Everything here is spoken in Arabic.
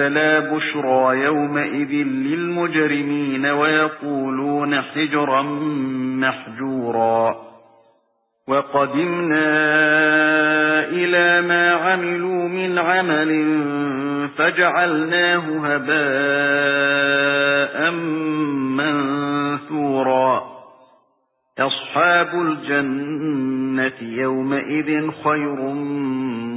لا بشرى يومئذ للمجرمين ويقولون حجرا محجورا. وقدمنا إلى ما عملوا من عمل فجعلناه هباء منثورا. أصحاب الجنة يومئذ خير